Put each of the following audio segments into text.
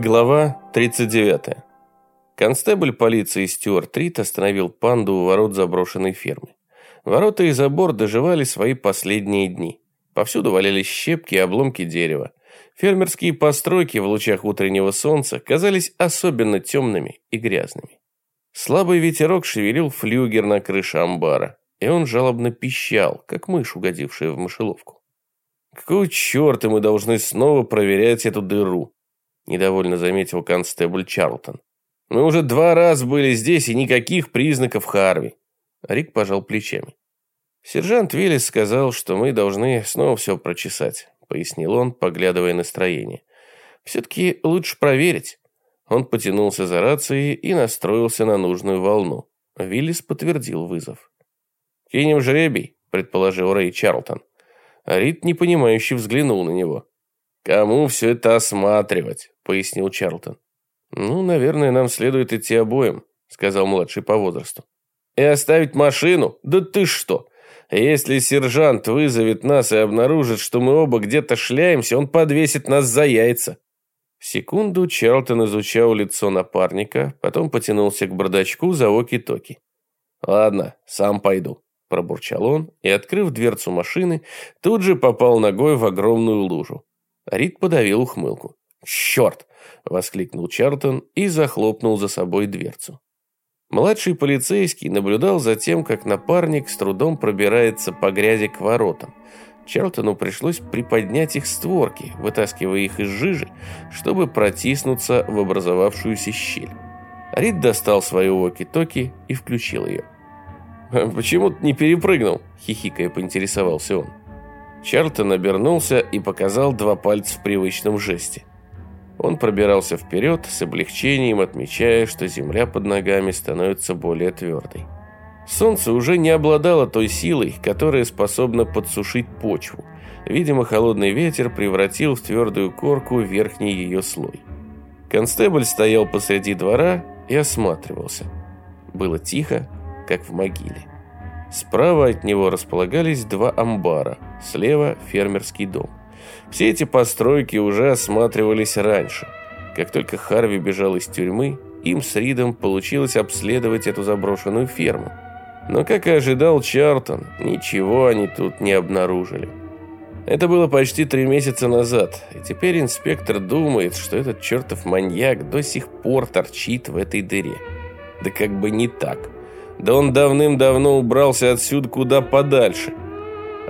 Глава 39. Констебль полиции Стюарт Рид остановил панду у ворот заброшенной фермы. Ворота и забор доживали свои последние дни. Повсюду валялись щепки и обломки дерева. Фермерские постройки в лучах утреннего солнца казались особенно темными и грязными. Слабый ветерок шевелил флюгер на крыше амбара, и он жалобно пищал, как мышь, угодившая в мышеловку. «Какого черта мы должны снова проверять эту дыру?» Недовольно заметил констебль Чарлтон. Мы уже два раза были здесь, и никаких признаков Харви. Рик пожал плечами. Сержант Виллис сказал, что мы должны снова все прочесать, пояснил он, поглядывая на строение. Все-таки лучше проверить. Он потянулся за рацией и настроился на нужную волну. Виллис подтвердил вызов. «Кинем жребий», — предположил Рэй Чарлтон. Рид непонимающе взглянул на него. «Кому все это осматривать?» – пояснил Чарлтон. «Ну, наверное, нам следует идти обоим», – сказал младший по возрасту. «И оставить машину? Да ты что! Если сержант вызовет нас и обнаружит, что мы оба где-то шляемся, он подвесит нас за яйца». Секунду Чарлтон изучал лицо напарника, потом потянулся к бардачку за оки-токи. «Ладно, сам пойду», – пробурчал он и, открыв дверцу машины, тут же попал ногой в огромную лужу. Рид подавил ухмылку. «Черт!» – воскликнул Чартон и захлопнул за собой дверцу. Младший полицейский наблюдал за тем, как напарник с трудом пробирается по грязи к воротам. Чарлтону пришлось приподнять их створки, вытаскивая их из жижи, чтобы протиснуться в образовавшуюся щель. Рид достал свою оки-токи и включил ее. «Почему ты не перепрыгнул?» – хихикая поинтересовался он. Чарльтон обернулся и показал два пальца в привычном жесте. Он пробирался вперед с облегчением, отмечая, что земля под ногами становится более твердой. Солнце уже не обладало той силой, которая способна подсушить почву. Видимо, холодный ветер превратил в твердую корку верхний ее слой. Констебль стоял посреди двора и осматривался. Было тихо, как в могиле. Справа от него располагались два амбара, слева фермерский дом. Все эти постройки уже осматривались раньше. Как только Харви бежал из тюрьмы, им с Ридом получилось обследовать эту заброшенную ферму. Но, как и ожидал Чартон, ничего они тут не обнаружили. Это было почти три месяца назад, и теперь инспектор думает, что этот чертов маньяк до сих пор торчит в этой дыре. Да как бы не так – да он давным-давно убрался отсюда куда подальше.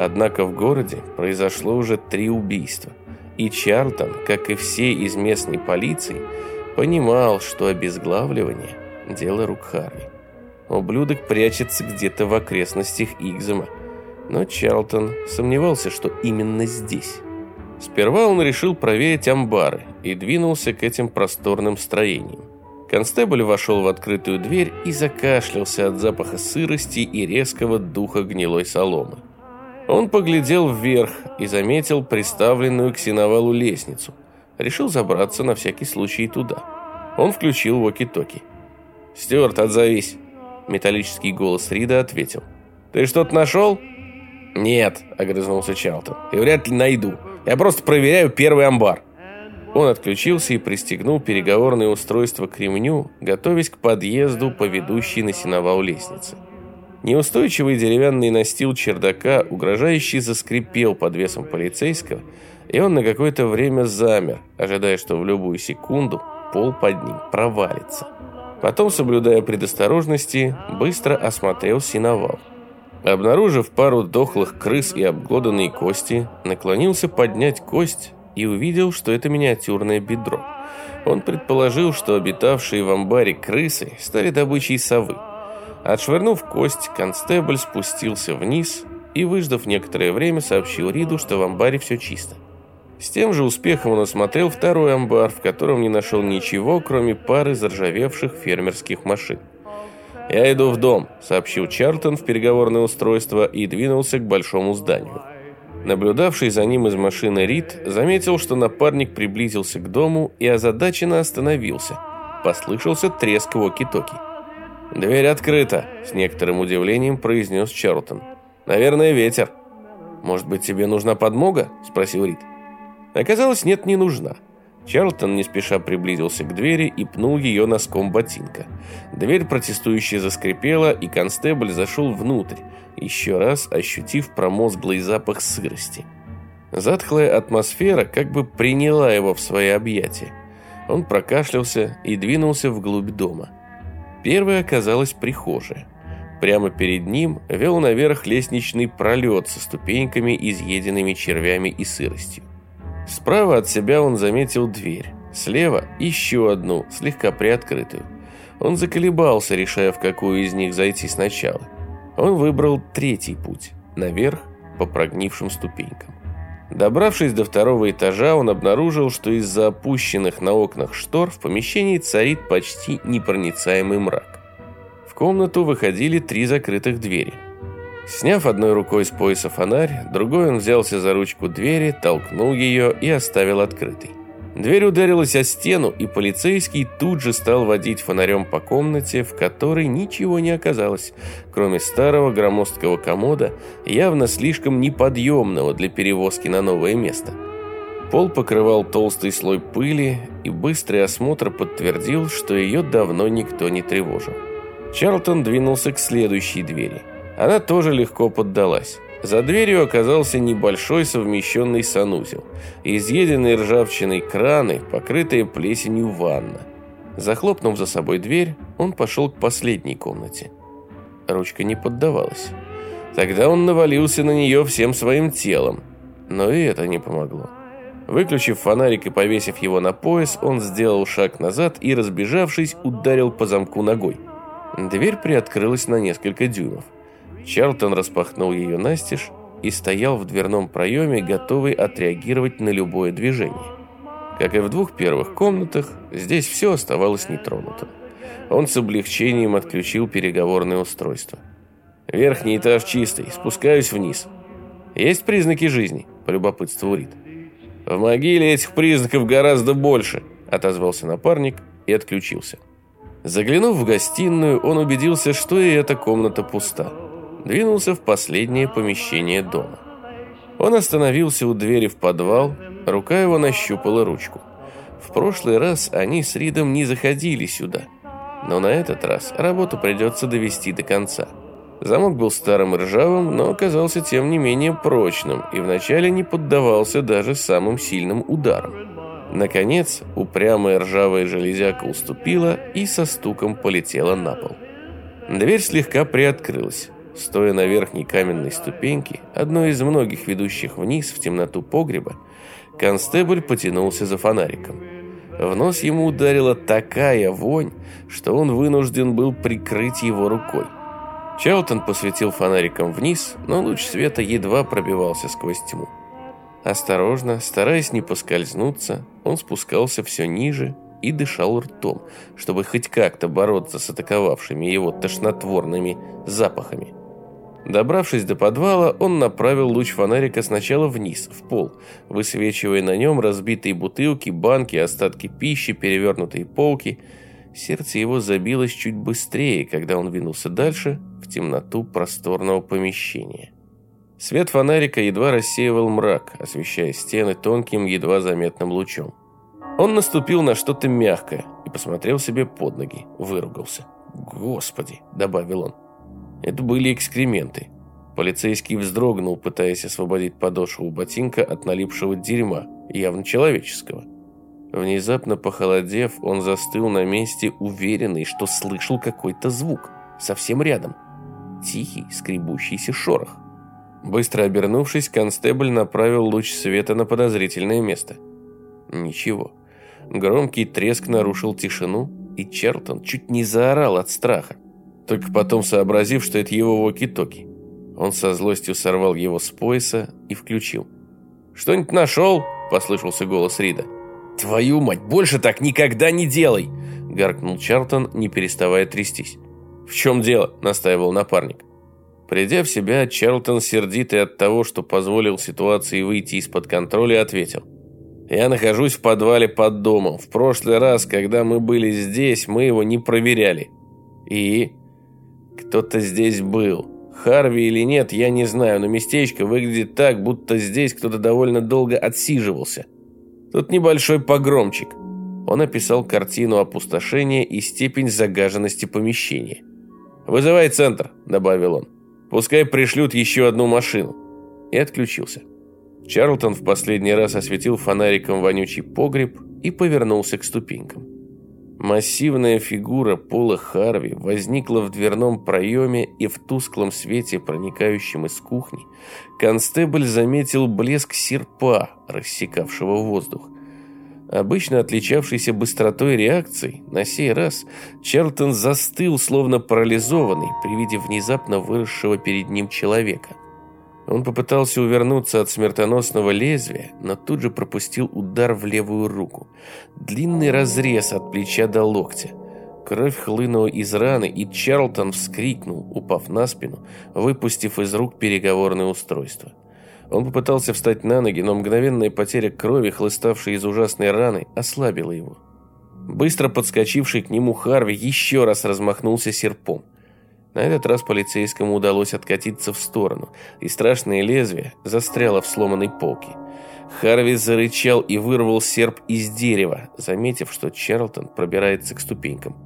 Однако в городе произошло уже три убийства. И Чарлтон, как и все из местной полиции, понимал, что обезглавливание – дело рук Харви. Ублюдок прячется где-то в окрестностях Игзема. Но Чарлтон сомневался, что именно здесь. Сперва он решил проверить амбары и двинулся к этим просторным строениям. Констебль вошел в открытую дверь и закашлялся от запаха сырости и резкого духа гнилой соломы. Он поглядел вверх и заметил приставленную к сеновалу лестницу. Решил забраться на всякий случай туда. Он включил воки-токи. «Стюарт, отзовись!» Металлический голос Рида ответил. «Ты что-то нашел?» «Нет», — огрызнулся Чалтон. «И вряд ли найду. Я просто проверяю первый амбар». Он отключился и пристегнул переговорное устройство к ремню, готовясь к подъезду по ведущей на сеновал лестнице. Неустойчивый деревянный настил чердака угрожающе заскрипел под весом полицейского, и он на какое-то время замер, ожидая, что в любую секунду пол под ним провалится. Потом, соблюдая предосторожности, быстро осмотрел сеновал. Обнаружив пару дохлых крыс и обглоданные кости, наклонился поднять кость, и увидел, что это миниатюрное бедро. Он предположил, что обитавшие в амбаре крысы стали добычей совы. Отшвырнув кость, констебль спустился вниз и, выждав некоторое время, сообщил Риду, что в амбаре все чисто. С тем же успехом он осмотрел второй амбар, в котором не нашел ничего, кроме пары заржавевших фермерских машин. «Я иду в дом», — сообщил Чартон в переговорное устройство и двинулся к большому зданию. Наблюдавший за ним из машины Рид заметил, что напарник приблизился к дому и озадаченно остановился. Послышался треск воки-токи. «Дверь открыта», — с некоторым удивлением произнес Чарлтон. «Наверное, ветер». «Может быть, тебе нужна подмога?» — спросил Рид. Оказалось, нет, не нужна. Чарлтон не спеша приблизился к двери и пнул ее носком ботинка. Дверь протестующе заскрипела, и констебль зашел внутрь, еще раз ощутив промозглый запах сырости. Затхлая атмосфера как бы приняла его в свои объятия. Он прокашлялся и двинулся вглубь дома. Первая оказалась прихожая. Прямо перед ним вел наверх лестничный пролет со ступеньками, изъеденными червями и сыростью. Справа от себя он заметил дверь, слева еще одну, слегка приоткрытую. Он заколебался, решая, в какую из них зайти сначала. Он выбрал третий путь, наверх по прогнившим ступенькам. Добравшись до второго этажа, он обнаружил, что из-за опущенных на окнах штор в помещении царит почти непроницаемый мрак. В комнату выходили три закрытых двери – Сняв одной рукой с пояса фонарь, другой он взялся за ручку двери, толкнул ее и оставил открытой. Дверь ударилась о стену, и полицейский тут же стал водить фонарем по комнате, в которой ничего не оказалось, кроме старого громоздкого комода, явно слишком неподъемного для перевозки на новое место. Пол покрывал толстый слой пыли, и быстрый осмотр подтвердил, что ее давно никто не тревожил. Чарлтон двинулся к следующей двери – она тоже легко поддалась. За дверью оказался небольшой совмещенный санузел. Изъеденные ржавчиной краны, покрытые плесенью ванна. Захлопнув за собой дверь, он пошел к последней комнате. Ручка не поддавалась. Тогда он навалился на нее всем своим телом. Но и это не помогло. Выключив фонарик и повесив его на пояс, он сделал шаг назад и, разбежавшись, ударил по замку ногой. Дверь приоткрылась на несколько дюймов. Чарлтон распахнул ее настежь и стоял в дверном проеме, готовый отреагировать на любое движение. Как и в двух первых комнатах, здесь все оставалось нетронутым. Он с облегчением отключил переговорное устройство. «Верхний этаж чистый, спускаюсь вниз». «Есть признаки жизни?» – полюбопытствовал Рид. «В могиле этих признаков гораздо больше», – отозвался напарник и отключился. Заглянув в гостиную, он убедился, что и эта комната пуста двинулся в последнее помещение дома. Он остановился у двери в подвал, рука его нащупала ручку. В прошлый раз они с Ридом не заходили сюда, но на этот раз работу придется довести до конца. Замок был старым и ржавым, но оказался тем не менее прочным и вначале не поддавался даже самым сильным ударам. Наконец, упрямая ржавая железяка уступила и со стуком полетела на пол. Дверь слегка приоткрылась. Стоя на верхней каменной ступеньке, одной из многих ведущих вниз в темноту погреба, констебль потянулся за фонариком. В нос ему ударила такая вонь, что он вынужден был прикрыть его рукой. Чаутон посветил фонариком вниз, но луч света едва пробивался сквозь тьму. Осторожно, стараясь не поскользнуться, он спускался все ниже и дышал ртом, чтобы хоть как-то бороться с атаковавшими его тошнотворными запахами. Добравшись до подвала, он направил луч фонарика сначала вниз, в пол, высвечивая на нем разбитые бутылки, банки, остатки пищи, перевернутые полки. Сердце его забилось чуть быстрее, когда он двинулся дальше, в темноту просторного помещения. Свет фонарика едва рассеивал мрак, освещая стены тонким, едва заметным лучом. Он наступил на что-то мягкое и посмотрел себе под ноги, выругался. «Господи!» – добавил он. Это были экскременты. Полицейский вздрогнул, пытаясь освободить подошву ботинка от налипшего дерьма, явно человеческого. Внезапно похолодев, он застыл на месте, уверенный, что слышал какой-то звук, совсем рядом. Тихий, скребущийся шорох. Быстро обернувшись, констебль направил луч света на подозрительное место. Ничего. Громкий треск нарушил тишину, и Чарлтон чуть не заорал от страха только потом сообразив, что это его воки-токи. Он со злостью сорвал его с пояса и включил. «Что-нибудь нашел?» – послышался голос Рида. «Твою мать, больше так никогда не делай!» – гаркнул Чарлтон, не переставая трястись. «В чем дело?» – настаивал напарник. Придя в себя, Чарлтон, сердитый от того, что позволил ситуации выйти из-под контроля, ответил. «Я нахожусь в подвале под домом. В прошлый раз, когда мы были здесь, мы его не проверяли». «И?» Кто-то здесь был. Харви или нет, я не знаю, но местечко выглядит так, будто здесь кто-то довольно долго отсиживался. Тут небольшой погромчик». Он описал картину опустошения и степень загаженности помещения. «Вызывай центр», – добавил он. «Пускай пришлют еще одну машину». И отключился. Чарлтон в последний раз осветил фонариком вонючий погреб и повернулся к ступенькам. Массивная фигура Пола Харви возникла в дверном проеме и в тусклом свете, проникающем из кухни, констебль заметил блеск серпа, рассекавшего воздух. Обычно отличавшийся быстротой реакций, на сей раз Чарлтон застыл, словно парализованный при виде внезапно выросшего перед ним человека – он попытался увернуться от смертоносного лезвия, но тут же пропустил удар в левую руку. Длинный разрез от плеча до локтя. Кровь хлынула из раны, и Чарлтон вскрикнул, упав на спину, выпустив из рук переговорное устройство. Он попытался встать на ноги, но мгновенная потеря крови, хлыставшая из ужасной раны, ослабила его. Быстро подскочивший к нему Харви еще раз размахнулся серпом. На этот раз полицейскому удалось откатиться в сторону, и страшное лезвие застряло в сломанной полке. Харви зарычал и вырвал серп из дерева, заметив, что Чарлтон пробирается к ступенькам.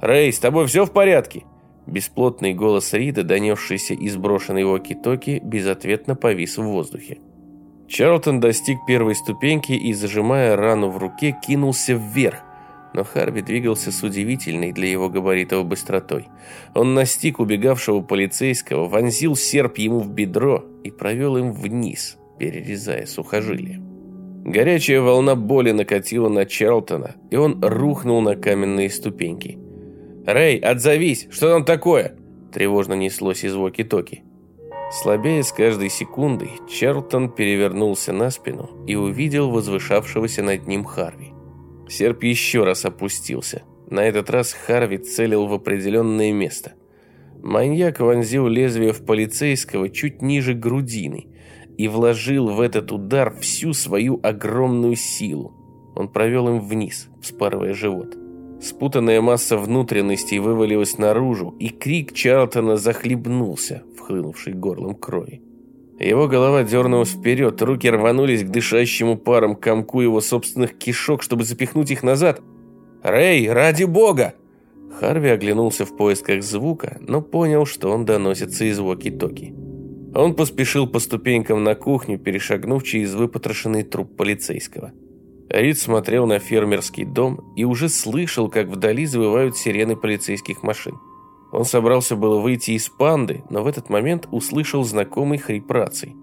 «Рэй, с тобой все в порядке?» Бесплотный голос Рида, донесшийся из брошенной воки-токи, безответно повис в воздухе. Чарлтон достиг первой ступеньки и, зажимая рану в руке, кинулся вверх, но Харви двигался с удивительной для его габаритов быстротой. Он настиг убегавшего полицейского, вонзил серп ему в бедро и провел им вниз, перерезая сухожилие. Горячая волна боли накатила на Чарлтона, и он рухнул на каменные ступеньки. «Рэй, отзовись! Что там такое?» Тревожно неслось из воки-токи. Слабея с каждой секундой, Чарлтон перевернулся на спину и увидел возвышавшегося над ним Харви. Серп еще раз опустился. На этот раз Харви целил в определенное место. Маньяк вонзил лезвие в полицейского чуть ниже грудины и вложил в этот удар всю свою огромную силу. Он провел им вниз, вспарывая живот. Спутанная масса внутренностей вывалилась наружу, и крик Чарлтона захлебнулся, вхлынувший горлом крови. Его голова дернулась вперед, руки рванулись к дышащему паром комку его собственных кишок, чтобы запихнуть их назад. «Рэй, ради бога!» Харви оглянулся в поисках звука, но понял, что он доносится из воки-токи. Он поспешил по ступенькам на кухню, перешагнув через выпотрошенный труп полицейского. Рид смотрел на фермерский дом и уже слышал, как вдали завывают сирены полицейских машин. Он собрался было выйти из панды, но в этот момент услышал знакомый хрип рации.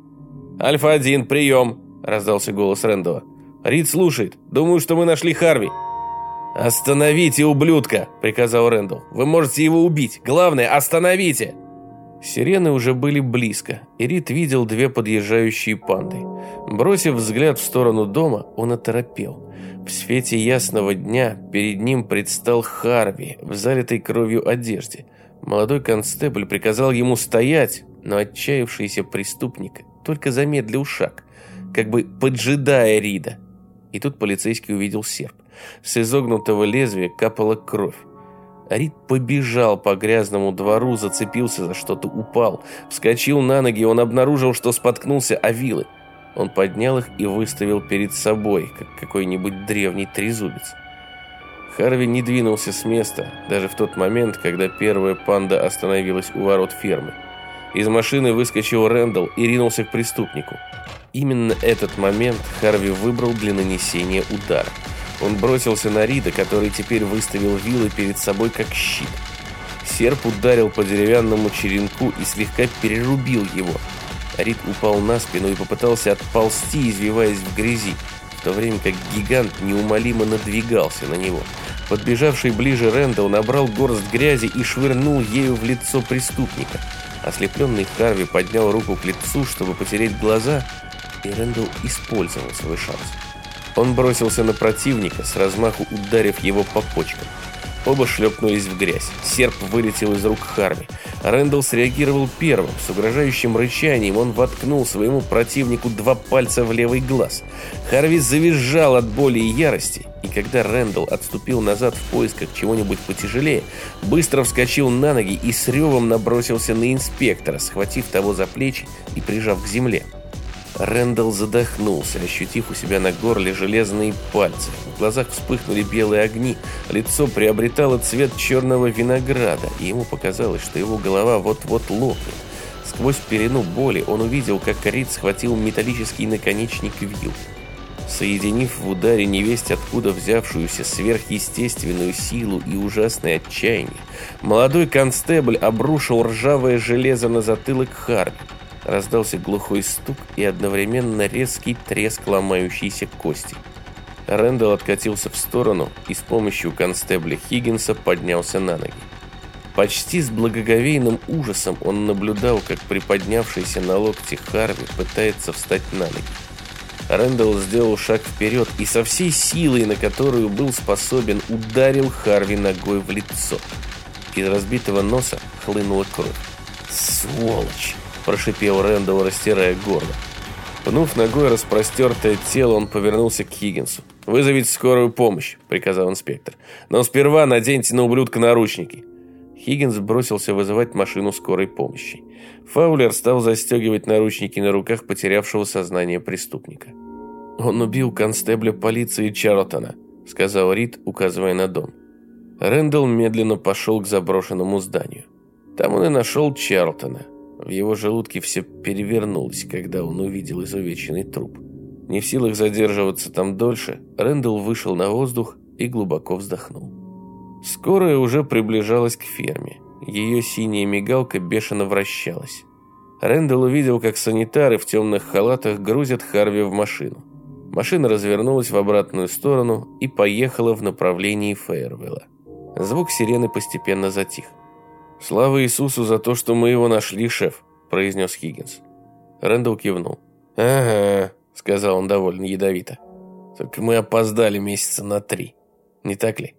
«Альфа-1, прием!» – раздался голос Рэндала. «Рид слушает. Думаю, что мы нашли Харви». «Остановите, ублюдка!» – приказал Рэндалл. «Вы можете его убить. Главное, остановите!» Сирены уже были близко, и Рид видел две подъезжающие панды. Бросив взгляд в сторону дома, он оторопел. В свете ясного дня перед ним предстал Харви в залитой кровью одежде – Молодой констебль приказал ему стоять, но отчаявшийся преступник только замедлил шаг, как бы поджидая Рида. И тут полицейский увидел серп. С изогнутого лезвия капала кровь. Рид побежал по грязному двору, зацепился за что-то, упал. Вскочил на ноги, он обнаружил, что споткнулся о вилы. Он поднял их и выставил перед собой, как какой-нибудь древний трезубец. Харви не двинулся с места, даже в тот момент, когда первая панда остановилась у ворот фермы. Из машины выскочил Рэндалл и ринулся к преступнику. Именно этот момент Харви выбрал для нанесения удара. Он бросился на Рида, который теперь выставил вилы перед собой как щит. Серп ударил по деревянному черенку и слегка перерубил его. Рид упал на спину и попытался отползти, извиваясь в грязи, в то время как гигант неумолимо надвигался на него – Подбежавший ближе Рэндалл набрал горсть грязи и швырнул ею в лицо преступника. Ослепленный Харви поднял руку к лицу, чтобы потереть глаза, и Рэндалл использовал свой шанс. Он бросился на противника, с размаху ударив его по почкам. Оба шлепнулись в грязь. Серп вылетел из рук Харви. Рэндалл среагировал первым. С угрожающим рычанием он воткнул своему противнику два пальца в левый глаз. Харви завизжал от боли и ярости, и когда Рэндалл отступил назад в поисках чего-нибудь потяжелее, быстро вскочил на ноги и с ревом набросился на инспектора, схватив того за плечи и прижав к земле. Рэндалл задохнулся, ощутив у себя на горле железные пальцы. В глазах вспыхнули белые огни, лицо приобретало цвет черного винограда, и ему показалось, что его голова вот-вот лопнет. Сквозь пелену боли он увидел, как Рид схватил металлический наконечник вил. Соединив в ударе невесть откуда взявшуюся сверхъестественную силу и ужасное отчаяние, молодой констебль обрушил ржавое железо на затылок Харви. Раздался глухой стук и одновременно резкий треск ломающейся кости. Рэндалл откатился в сторону и с помощью констебля Хиггинса поднялся на ноги. Почти с благоговейным ужасом он наблюдал, как приподнявшийся на локте Харви пытается встать на ноги. Рэндалл сделал шаг вперед и со всей силой, на которую был способен, ударил Харви ногой в лицо. Из разбитого носа хлынула кровь. «Сволочь!» Прошипел Рэндалл, растирая горло. Пнув ногой распростертое тело, он повернулся к Хиггинсу. «Вызовите скорую помощь», — приказал инспектор. «Но сперва наденьте на ублюдка наручники». Хиггинс бросился вызывать машину скорой помощи. Фаулер стал застегивать наручники на руках потерявшего сознание преступника. «Он убил констебля полиции Чарлтона», — сказал Рид, указывая на дом. Рэндалл медленно пошел к заброшенному зданию. Там он и нашел Чарлтона. В его желудке все перевернулось, когда он увидел изувеченный труп. Не в силах задерживаться там дольше, Рэндалл вышел на воздух и глубоко вздохнул. Скорая уже приближалась к ферме. Ее синяя мигалка бешено вращалась. Рэндалл увидел, как санитары в темных халатах грузят Харви в машину. Машина развернулась в обратную сторону и поехала в направлении Фейервелла. Звук сирены постепенно затих. «Слава Иисусу за то, что мы его нашли, шеф», – произнес Хиггинс. Рэндалл кивнул. «Ага», – сказал он довольно ядовито. «Только мы опоздали месяца на три. Не так ли?»